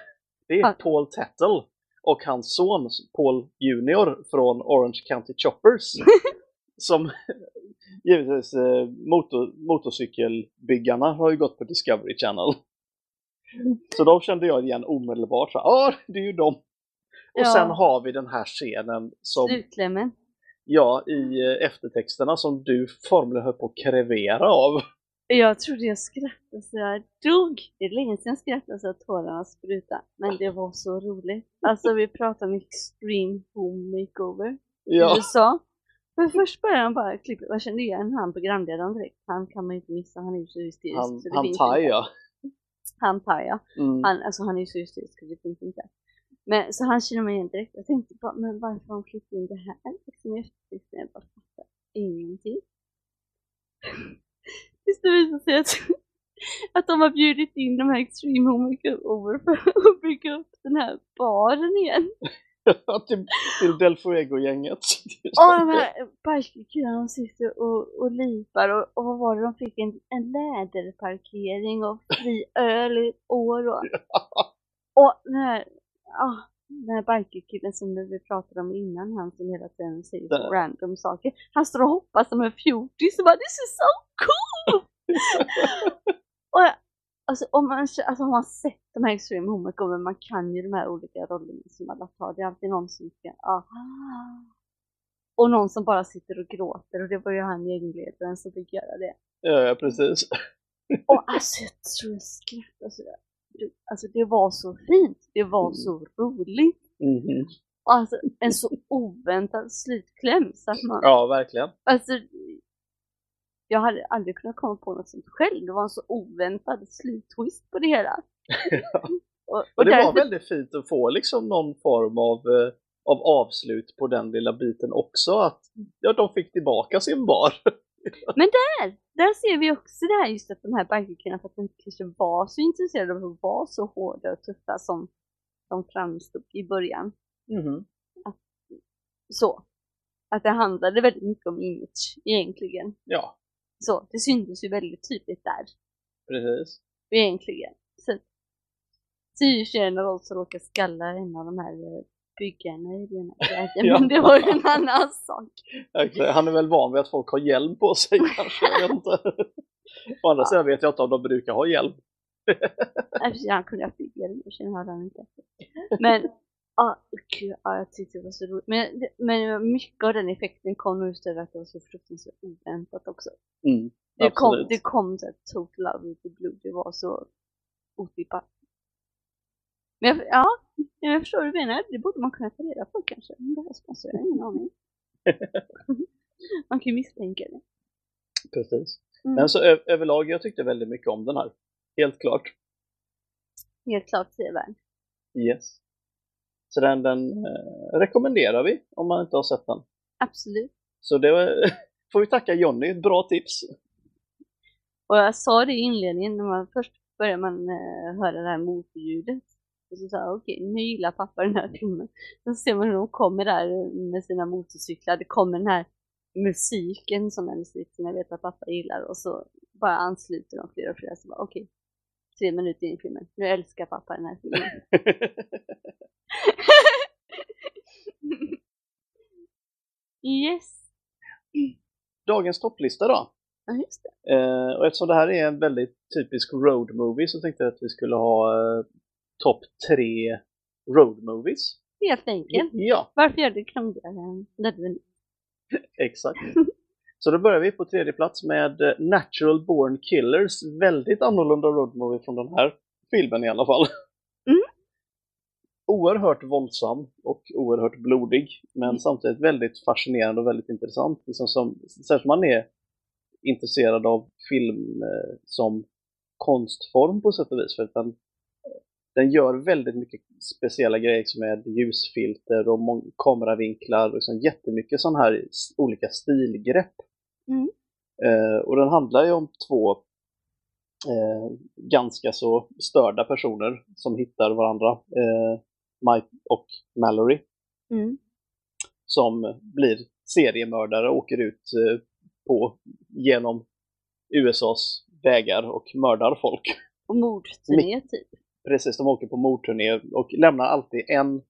det är Ja. Paul Tettle och hans son Paul Junior från Orange County Choppers. som givetvis eh, motor, motorcykelbyggarna har ju gått på Discovery Channel. Så de kände jag igen omedelbart. Ja, ah, det är ju dem. Och Ja. sen har vi den här scenen som, Slutklämmen. ja, i eh, eftertexterna som du formligen höll på att krevera av. Jag trodde jag skrattade så jag dog. Det är länge sedan jag skrattade så att tårarna sprutade. Men det var så roligt. Alltså vi pratar om extreme home makeover i Ja, USA. Men först började han bara klippa, jag kände igen han programledaren direkt. Han kan man ju inte missa, han är ju så hysterisk. han, så han inte. ja. Han tar ja. Mm. Han, alltså han är ju så hysterisk så det finns inte. Men så han känner mig igen direkt. Jag tänkte bara, men varför har de klippt in det här? Liksom eftertexten, jag bara fattar ingenting. Tills det visar sig att, att de har bjudit in de här Extreme Home Makeover för att bygga upp den här baren igen. till, till Del Fuego-gänget. Och de här bikerkillarna de sitter och, och lipar och, och vad var det, de fick en, en läderparkering och fri öl i år och, och den här, ah, den här bikerkillen som vi pratade om innan, han som hela tiden säger så random saker. Han står och hoppas som en fjortis och bara this is so cool! och jag, alltså om man, alltså, om man sett de här Extreme Home Makeover, man kan ju de här olika rollerna som alla tar. Det är alltid någon som ska, ah. Och någon som bara sitter och gråter och det var ju han gängledaren som fick göra det. ja, ja, precis. Och alltså jag tror jag skrattade sådär. Alltså det var så fint, det var Mm. så roligt. Mhm. Och alltså en så oväntad slutkläm så att man, Ja, verkligen. alltså jag hade aldrig kunnat komma på något sånt själv. Det var en så oväntad sluttwist på det hela. Och, och, Och det var därför, väldigt fint att få liksom någon form av, eh, av avslut på den lilla biten också. Att ja, de fick tillbaka sin bar. där, där ser vi också det här just att de här bikerkillarna för att de inte kanske var så intresserade av att vara så hårda och tuffa som de framstod i början. Mhm. Så. Att det handlade väldigt mycket om image egentligen. Ja, Så, det syntes ju väldigt tydligt där. precis. Egentligen. Så, så är ju tjejen av oss som råkar skalla en av de här eh, byggarna i den här vägen. Ja. Men det var ju en annan sak. Han är väl van vid att folk har hjälm på sig kanske. Jag vet inte. Å andra sidan vet jag inte om de brukar ha hjälm. Eftersom han kunde ha bygga det, sen hade han inte. Men, ja, gud, ja, jag tyckte det var så roligt. Men, men mycket av den effekten kom nog just över att det var så fruktansvärt oväntat också. Mm, Det kom, det kom så här total of the blue, det var så otippat. Men jag, ja, jag förstår vad du menar, det borde man kunna ta reda på kanske. Men det jag har ingen aning. man kan ju misstänka det. Precis. Mm. Men så överlag, jag tyckte väldigt mycket om den här. Helt klart. Helt klart sevärd. Yes. Så den, den eh, rekommenderar vi om man inte har sett den. Absolut. Så det var- får vi tacka Jonny, ett bra tips. Och jag sa det i inledningen, när man först börjar man eh, höra det här motorljudet. Och så sa jag, okej, nu gillar pappa den här filmen. Sen ser man hur de kommer där med sina motorcyklar. Det kommer den här musiken, här musik som jag vet att pappa gillar. Och så bara ansluter de fler och fler. Så bara, okej, tre minuter in i filmen. Nu älskar pappa den här filmen. yes. Dagens topplista då? Ja, just det. Eh, och eftersom det här är en väldigt typisk road movie så tänkte jag att vi skulle ha eh, topp tre road movies. Helt enkelt. Ja, Varför gör det krångligare än nödvändigt? exakt. Så då börjar vi på tredje plats med eh, Natural Born Killers. Väldigt annorlunda road movie från den här filmen i alla fall. Mm. Oerhört våldsam och oerhört blodig. Men Mm. samtidigt väldigt fascinerande och väldigt intressant. Liksom som, särskilt man är intresserad av film eh, som konstform på sätt och vis. För att den, den gör väldigt mycket speciella grejer som med ljusfilter och kameravinklar och liksom jättemycket sådana här olika stilgrepp. Mm. Eh, och den handlar ju om två eh, ganska så störda personer som hittar varandra, eh, Mike och Mallory, Mm. som blir seriemördare och åker ut eh, på, genom USAs vägar och mördar folk. Och mordturné typ. Precis, de åker på mordturné och lämnar alltid en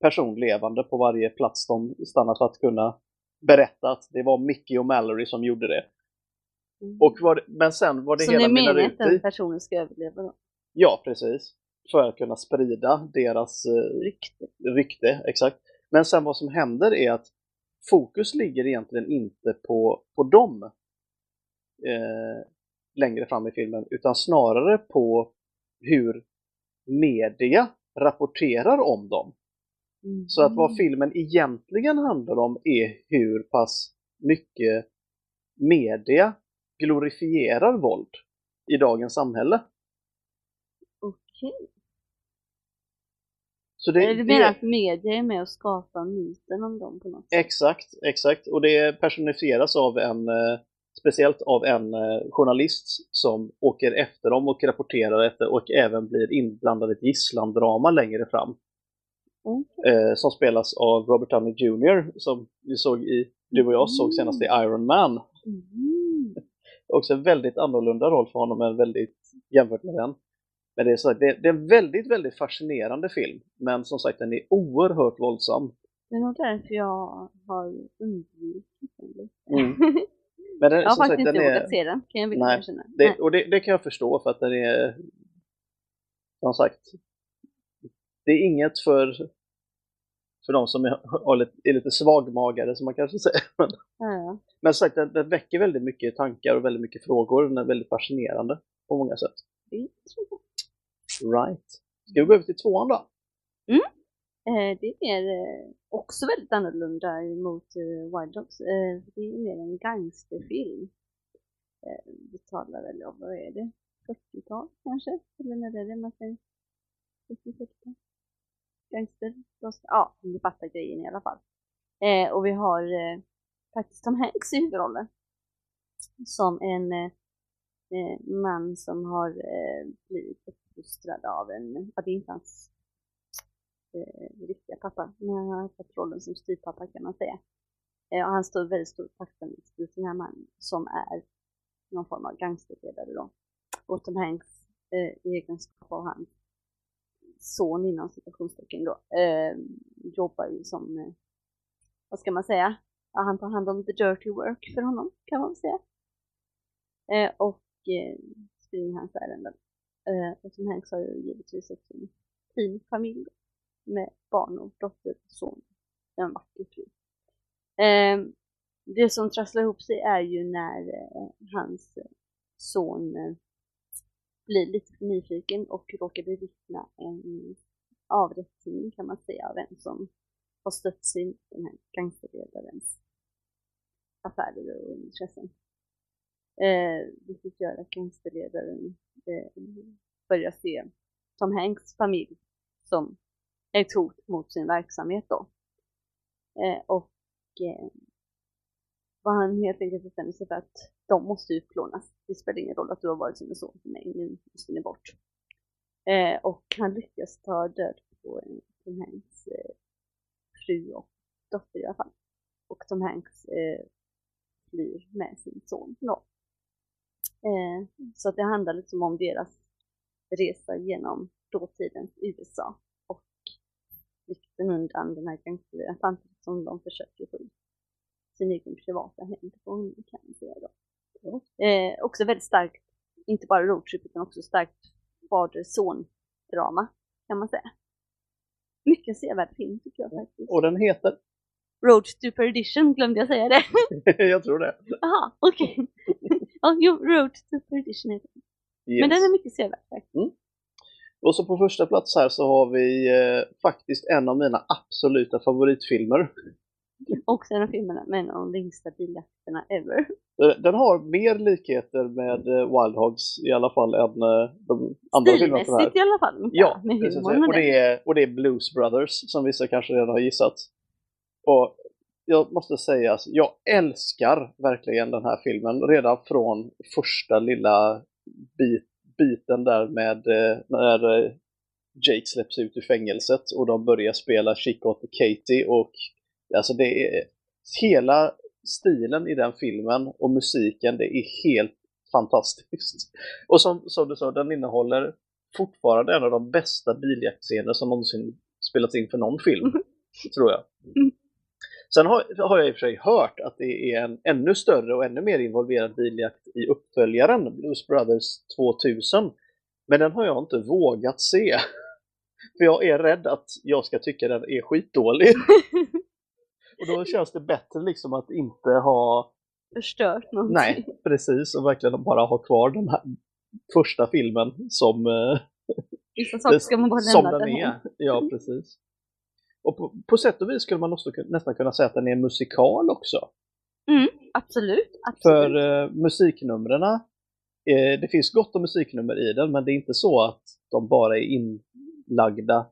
person levande på varje plats de stannar för att kunna berätta att det var Mickey och Mallory som gjorde det. Mm. Och vad, men sen vad det Så det hela är mynnar meningen att den personen ska överleva då? ja precis, för att kunna sprida deras eh, Rykte. rykte, exakt. Men sen vad som händer är att fokus ligger egentligen inte på, på dem eh, längre fram i filmen, utan snarare på hur media rapporterar om dem. Mm. Så att vad filmen egentligen handlar om är hur pass mycket media glorifierar våld i dagens samhälle. Okej. Så det, Är det menar att media är med och skapar myten om dem på något sätt? Exakt, exakt. Och det personifieras av en, eh, speciellt av en eh, journalist som åker efter dem och rapporterar efter och även blir inblandad i ett gisslandrama längre fram. Eh, som spelas av Robert Downey Jr. som vi såg i, du och jag såg senast i Iron Man. Mm. Också en väldigt annorlunda roll för honom än väldigt jämfört med den. Men det är, så, det, det är en väldigt, väldigt fascinerande film. Men som sagt, den är oerhört våldsam. Det är nog därför jag har undvikit den lite. Mm. Men den, Jag har som sagt, faktiskt inte är, vågat se den, kan jag vilja Nej. Det, och det, det kan jag förstå för att den är, som sagt, det är inget för, för de som är, lite, är lite svagmagade som man kanske säger. Men, Ja, men sagt, den, den väcker väldigt mycket tankar och väldigt mycket frågor. Den är väldigt fascinerande på många sätt. det jag. Right. Ska vi gå över till tvåan då? Eh, det är eh, också väldigt annorlunda mot eh, Wild Dogs. Eh, det är mer en gangsterfilm. Eh, vi talar väl om, vad är det, 40-tal kanske? Eller när är det man säger? 40-tal? Gangster? Ja, ni fattar grejen i alla fall. Eh, och vi har eh, faktiskt Tom Hanks i huvudrollen. Som en eh, eh, man som har eh, blivit uppfostrad av en, ja det är inte hans eh, riktiga pappa, men han har fått rollen som styvpappa kan man säga. Eh, och han står väldigt stor tacksamhet till den här mannen som är någon form av gangsterledare då. Och Tom Hanks eh, i egenskap av hans son inom citationstecken då, eh, jobbar ju som, eh, vad ska man säga, ja, han tar hand om the dirty work för honom kan man säga. Eh, och eh, springer hans ärenden. Eh, och som Hanks har ju givetvis också en fin familj med barn och dotter och son. En vacker fru. Eh, det som trasslar ihop sig är ju när eh, hans eh, son eh, blir lite nyfiken och råkar bevittna en avrättning kan man säga av en som har stött sin, den här gangsterledarens affärer och intressen. Eh, vilket gör att gangsterledaren eh, börjar se Tom Hanks familj som ett hot mot sin verksamhet då. Eh, och eh, vad han helt enkelt bestämmer sig för att de måste utplånas. Det spelar ingen roll att du har varit som en son för mig, nu måste ni bort. Eh, och han lyckas ta död på en, Tom Hanks eh, fru och dotter i alla fall. Och Tom Hanks eh, flyr med sin son då. Eh, så att det handlar liksom om deras resa genom dåtidens USA och flykten undan den här gangsterledaren samtidigt som de försöker få ut sin egen privata hämnd på honom kan man säga då. Eh, också väldigt starkt, inte bara roadtrip utan också starkt fader-son-drama kan man säga. Mycket sevärd film tycker jag faktiskt. Och den heter? Road to Perdition, glömde jag säga det? jag tror det. Jaha, okej. Okay. ja, jo, Road to Perdition heter den. Yes. Men den är mycket sevärd faktiskt. Mm. Och så på första plats här så har vi eh, faktiskt en av mina absoluta favoritfilmer. Också en av filmerna med en av de längsta biljakterna ever. Den har mer likheter med eh, Wild Hogs i alla fall än eh, de andra filmerna. Stilmässigt i alla fall. Ja, med humorn och, det är, och det är Blues Brothers som vissa kanske redan har gissat. Och jag måste säga, alltså, jag älskar verkligen den här filmen redan från första lilla bit, biten där med eh, när Jake släpps ut ur fängelset och de börjar spela Chicote och Katie och Alltså det är hela stilen i den filmen och musiken, det är helt fantastiskt. Och som, som du sa, den innehåller fortfarande en av de bästa biljaktscener som någonsin spelats in för någon film, mm. tror jag. Mm. Sen har, har jag i och för sig hört att det är en ännu större och ännu mer involverad biljakt i uppföljaren, Blues Brothers 2000. Men den har jag inte vågat se. För jag är rädd att jag ska tycka den är skitdålig. Och då känns det bättre liksom att inte ha förstört någonting. Nej, precis. Och verkligen bara ha kvar den här första filmen som eh, Vissa saker ska man bara som den är. Ja, precis. Och på, på, sätt och vis skulle man också nästan kunna säga att den är musikal också. Mm, absolut, absolut. För eh, musiknumren, eh, det finns gott om musiknummer i den, men det är inte så att de bara är inlagda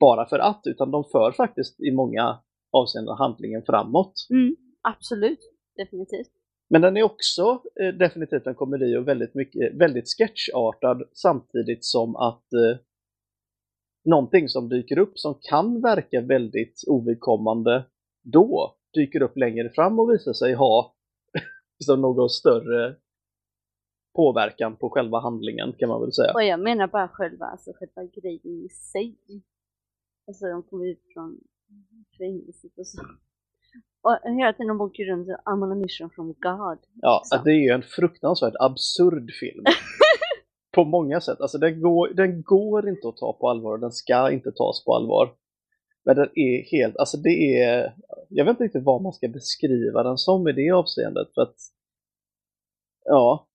bara för att, utan de för faktiskt i många avseende handlingen framåt. Mm, absolut, definitivt. Men den är också eh, definitivt en komedi och väldigt, mycket, väldigt sketchartad samtidigt som att eh, någonting som dyker upp som kan verka väldigt ovidkommande då dyker upp längre fram och visar sig ha liksom någon större påverkan på själva handlingen kan man väl säga. Och jag menar bara själva, alltså själva grejen i sig. Alltså de kommer ut från fängelset och så. Och hela tiden de åker runt I'm on a mission from God. Ja, så. det är ju en fruktansvärt absurd film. på många sätt. Alltså den går, den går inte att ta på allvar och den ska inte tas på allvar. Men den är helt, alltså det är, jag vet inte riktigt vad man ska beskriva den som i det avseendet. För att, ja,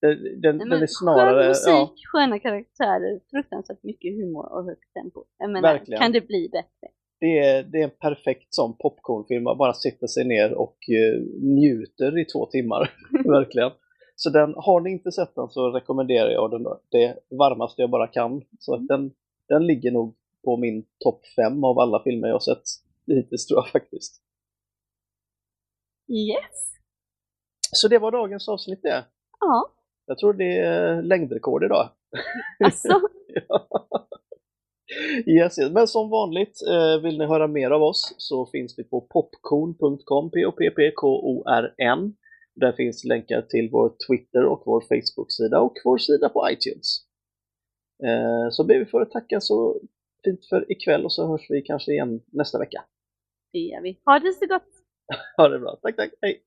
den, den, den är snarare... Skön musik, ja. sköna karaktärer, fruktansvärt mycket humor och högt tempo. Jag menar, Verkligen. kan det bli bättre? Det är, det är en perfekt sån popcornfilm. Man bara sitter sig ner och uh, njuter i två timmar. Verkligen. Så den, har ni inte sett den så rekommenderar jag den det varmaste jag bara kan. Så mm. den, den ligger nog på min topp fem av alla filmer jag sett hittills tror jag faktiskt. Yes. Så det var dagens avsnitt det. Ja. Jag tror det är längdrekord idag. Alltså? ja. Yes, yes. Men som vanligt, eh, vill ni höra mer av oss så finns vi på popcorn.com, P-O-P-P-K-O-R-N. Där finns länkar till vår Twitter och vår Facebook-sida och vår sida på iTunes. Eh, så ber vi för att tacka så fint för ikväll och så hörs vi kanske igen nästa vecka. Det gör vi. Ha det så gott! ha det bra. Tack, tack. Hej!